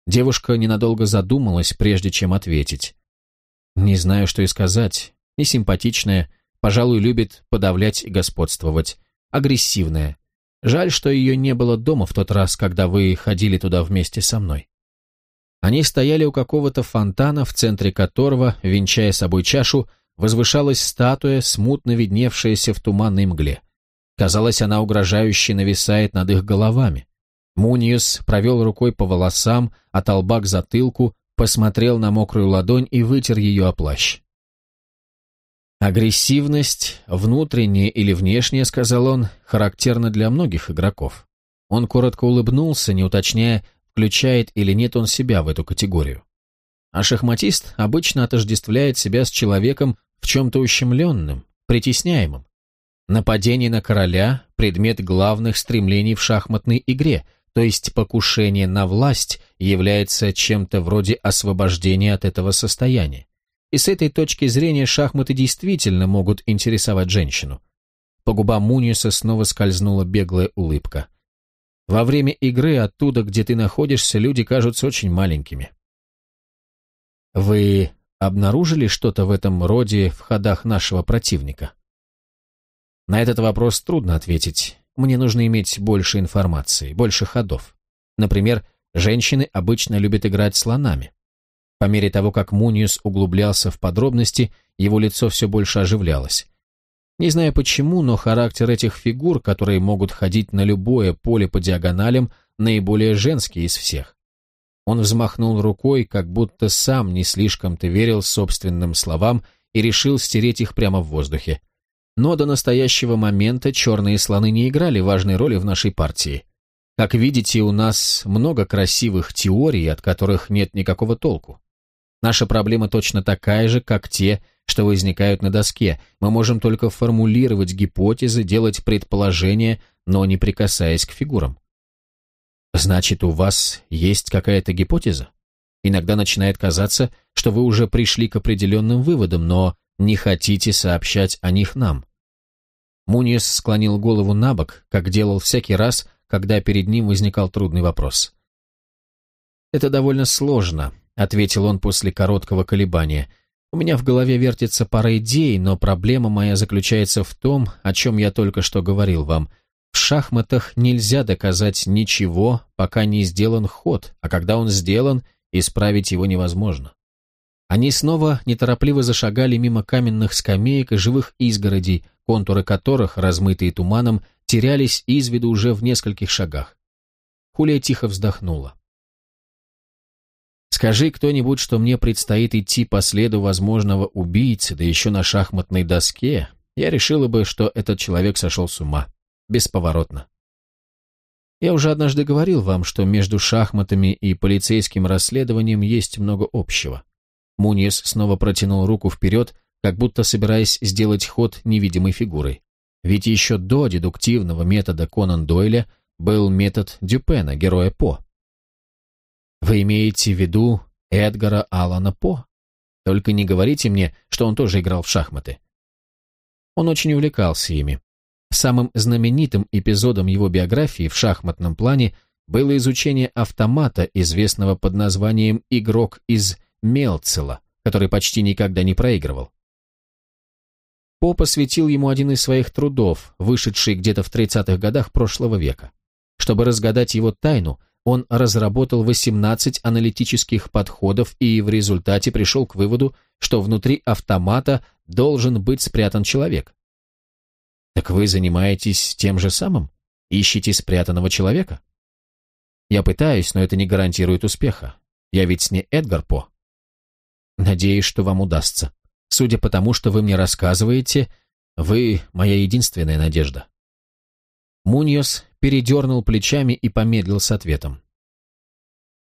Девушка ненадолго задумалась, прежде чем ответить. Не знаю, что и сказать. Несимпатичная, пожалуй, любит подавлять и господствовать. Агрессивная, Жаль, что ее не было дома в тот раз, когда вы ходили туда вместе со мной. Они стояли у какого-то фонтана, в центре которого, венчая собой чашу, возвышалась статуя, смутно видневшаяся в туманной мгле. Казалось, она угрожающе нависает над их головами. Муниус провел рукой по волосам, от лба к затылку, посмотрел на мокрую ладонь и вытер ее о плащ. Агрессивность, внутренняя или внешняя, сказал он, характерна для многих игроков. Он коротко улыбнулся, не уточняя, включает или нет он себя в эту категорию. А шахматист обычно отождествляет себя с человеком в чем-то ущемленным, притесняемым. Нападение на короля – предмет главных стремлений в шахматной игре, то есть покушение на власть является чем-то вроде освобождения от этого состояния. И с этой точки зрения шахматы действительно могут интересовать женщину. По губам Муниуса снова скользнула беглая улыбка. Во время игры оттуда, где ты находишься, люди кажутся очень маленькими. Вы обнаружили что-то в этом роде в ходах нашего противника? На этот вопрос трудно ответить. Мне нужно иметь больше информации, больше ходов. Например, женщины обычно любят играть слонами. По мере того, как Муниус углублялся в подробности, его лицо все больше оживлялось. Не знаю почему, но характер этих фигур, которые могут ходить на любое поле по диагоналям, наиболее женский из всех. Он взмахнул рукой, как будто сам не слишком-то верил собственным словам и решил стереть их прямо в воздухе. Но до настоящего момента черные слоны не играли важной роли в нашей партии. Как видите, у нас много красивых теорий, от которых нет никакого толку. Наша проблема точно такая же, как те, что возникают на доске. Мы можем только формулировать гипотезы, делать предположения, но не прикасаясь к фигурам. Значит, у вас есть какая-то гипотеза? Иногда начинает казаться, что вы уже пришли к определенным выводам, но не хотите сообщать о них нам. Муниес склонил голову на бок, как делал всякий раз, когда перед ним возникал трудный вопрос. Это довольно сложно, ответил он после короткого колебания. У меня в голове вертится пара идей, но проблема моя заключается в том, о чем я только что говорил вам. В шахматах нельзя доказать ничего, пока не сделан ход, а когда он сделан, исправить его невозможно. Они снова неторопливо зашагали мимо каменных скамеек и живых изгородей, контуры которых, размытые туманом, терялись из виду уже в нескольких шагах. Хулия тихо вздохнула. Скажи кто-нибудь, что мне предстоит идти по следу возможного убийцы, да еще на шахматной доске, я решила бы, что этот человек сошел с ума. Бесповоротно. Я уже однажды говорил вам, что между шахматами и полицейским расследованием есть много общего. Муньес снова протянул руку вперед, как будто собираясь сделать ход невидимой фигурой. Ведь еще до дедуктивного метода Конан Дойля был метод Дюпена, героя По. Вы имеете в виду Эдгара Алана По? Только не говорите мне, что он тоже играл в шахматы. Он очень увлекался ими. Самым знаменитым эпизодом его биографии в шахматном плане было изучение автомата, известного под названием «Игрок из Мелцела», который почти никогда не проигрывал. По посвятил ему один из своих трудов, вышедший где-то в 30-х годах прошлого века. Чтобы разгадать его тайну, он разработал 18 аналитических подходов и в результате пришел к выводу, что внутри автомата должен быть спрятан человек. Так вы занимаетесь тем же самым? Ищете спрятанного человека? Я пытаюсь, но это не гарантирует успеха. Я ведь не Эдгар По. Надеюсь, что вам удастся. Судя по тому, что вы мне рассказываете, вы моя единственная надежда. Муньос передернул плечами и помедлил с ответом.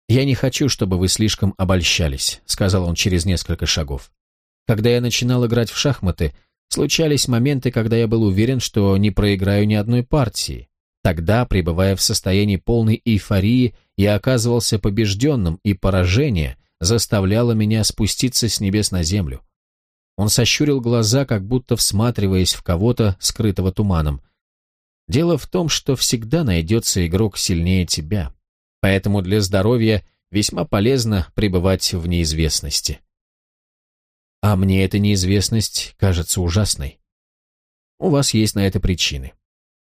«Я не хочу, чтобы вы слишком обольщались», — сказал он через несколько шагов. «Когда я начинал играть в шахматы, случались моменты, когда я был уверен, что не проиграю ни одной партии. Тогда, пребывая в состоянии полной эйфории, я оказывался побежденным, и поражение заставляло меня спуститься с небес на землю. Он сощурил глаза, как будто всматриваясь в кого-то, скрытого туманом. Дело в том, что всегда найдется игрок сильнее тебя. Поэтому для здоровья весьма полезно пребывать в неизвестности. А мне эта неизвестность кажется ужасной. У вас есть на это причины.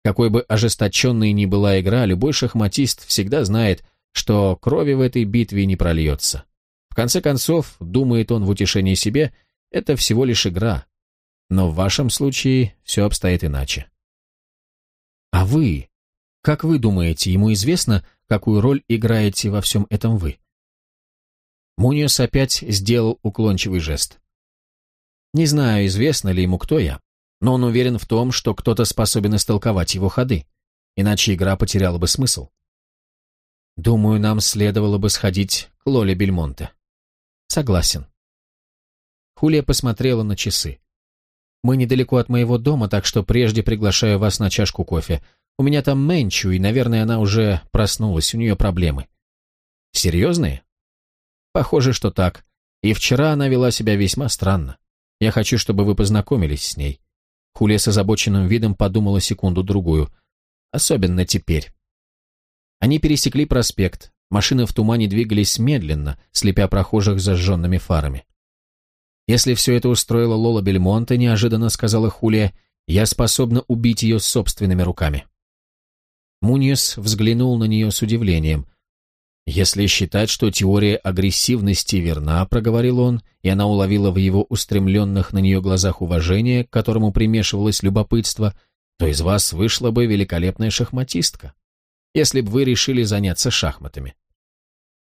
Какой бы ожесточенной ни была игра, любой шахматист всегда знает, что крови в этой битве не прольется. В конце концов, думает он в утешении себе, это всего лишь игра. Но в вашем случае все обстоит иначе. А вы? Как вы думаете, ему известно, какую роль играете во всем этом вы? Муниос опять сделал уклончивый жест. Не знаю, известно ли ему, кто я, но он уверен в том, что кто-то способен истолковать его ходы, иначе игра потеряла бы смысл. Думаю, нам следовало бы сходить к Лоле Бельмонте. Согласен. Хулия посмотрела на часы. Мы недалеко от моего дома, так что прежде приглашаю вас на чашку кофе. У меня там Мэнчу, и, наверное, она уже проснулась, у нее проблемы. Серьезные? Похоже, что так. И вчера она вела себя весьма странно. Я хочу, чтобы вы познакомились с ней. Хулия с озабоченным видом подумала секунду-другую. Особенно теперь. Они пересекли проспект. Машины в тумане двигались медленно, слепя прохожих зажженными фарами. «Если все это устроило Лола Бельмонте, — неожиданно сказала Хулия, — я способна убить ее собственными руками». Муньес взглянул на нее с удивлением. «Если считать, что теория агрессивности верна, — проговорил он, и она уловила в его устремленных на нее глазах уважение, к которому примешивалось любопытство, то из вас вышла бы великолепная шахматистка, если бы вы решили заняться шахматами.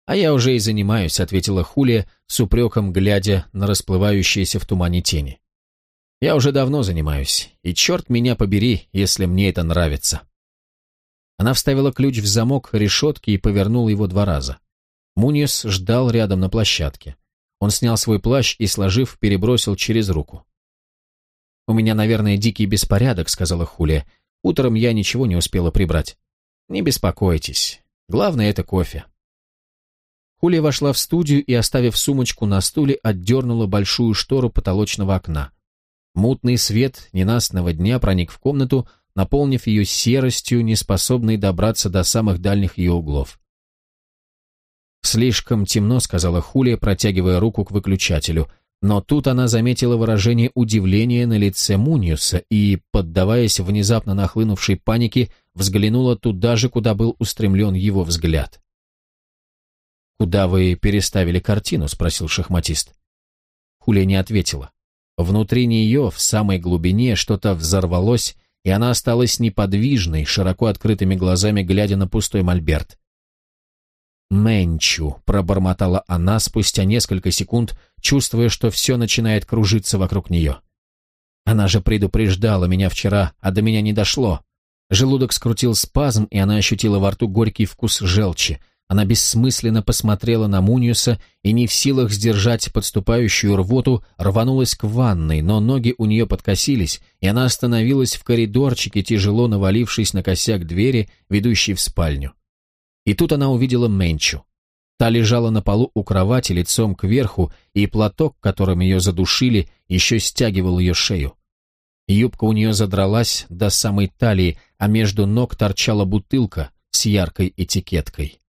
«А я уже и занимаюсь», — ответила Хулия, с упреком глядя на расплывающиеся в тумане тени. «Я уже давно занимаюсь, и черт меня побери, если мне это нравится». Она вставила ключ в замок решетки и повернула его два раза. Муньес ждал рядом на площадке. Он снял свой плащ и, сложив, перебросил через руку. «У меня, наверное, дикий беспорядок», — сказала Хулия. «Утром я ничего не успела прибрать». «Не беспокойтесь. Главное — это кофе. Хулия вошла в студию и, оставив сумочку на стуле, отдернула большую штору потолочного окна. Мутный свет ненастного дня проник в комнату, наполнив ее серостью, неспособной добраться до самых дальних ее углов. «Слишком темно», — сказала Хулия, протягивая руку к выключателю, но тут она заметила выражение удивления на лице Муниуса и, поддаваясь внезапно нахлынувшей панике, взглянула туда же, куда был устремлен его взгляд. «Куда вы переставили картину?» — спросил шахматист. Хулия не ответила. Внутри нее, в самой глубине, что-то взорвалось, и она осталась неподвижной, широко открытыми глазами глядя на пустой мольберт. «Менчу», — пробормотала она спустя несколько секунд, чувствуя, что все начинает кружиться вокруг нее. «Она же предупреждала меня вчера, а до меня не дошло». Желудок скрутил спазм, и она ощутила во рту горький вкус желчи. Она бессмысленно посмотрела на Муниуса и не в силах сдержать подступающую рвоту, рванулась к ванной, но ноги у нее подкосились, и она остановилась в коридорчике, тяжело навалившись на косяк двери, ведущей в спальню. И тут она увидела Менчу. Та лежала на полу у кровати лицом кверху, и платок, которым ее задушили, еще стягивал ее шею. Юбка у нее задралась до самой талии, а между ног торчала бутылка с яркой этикеткой.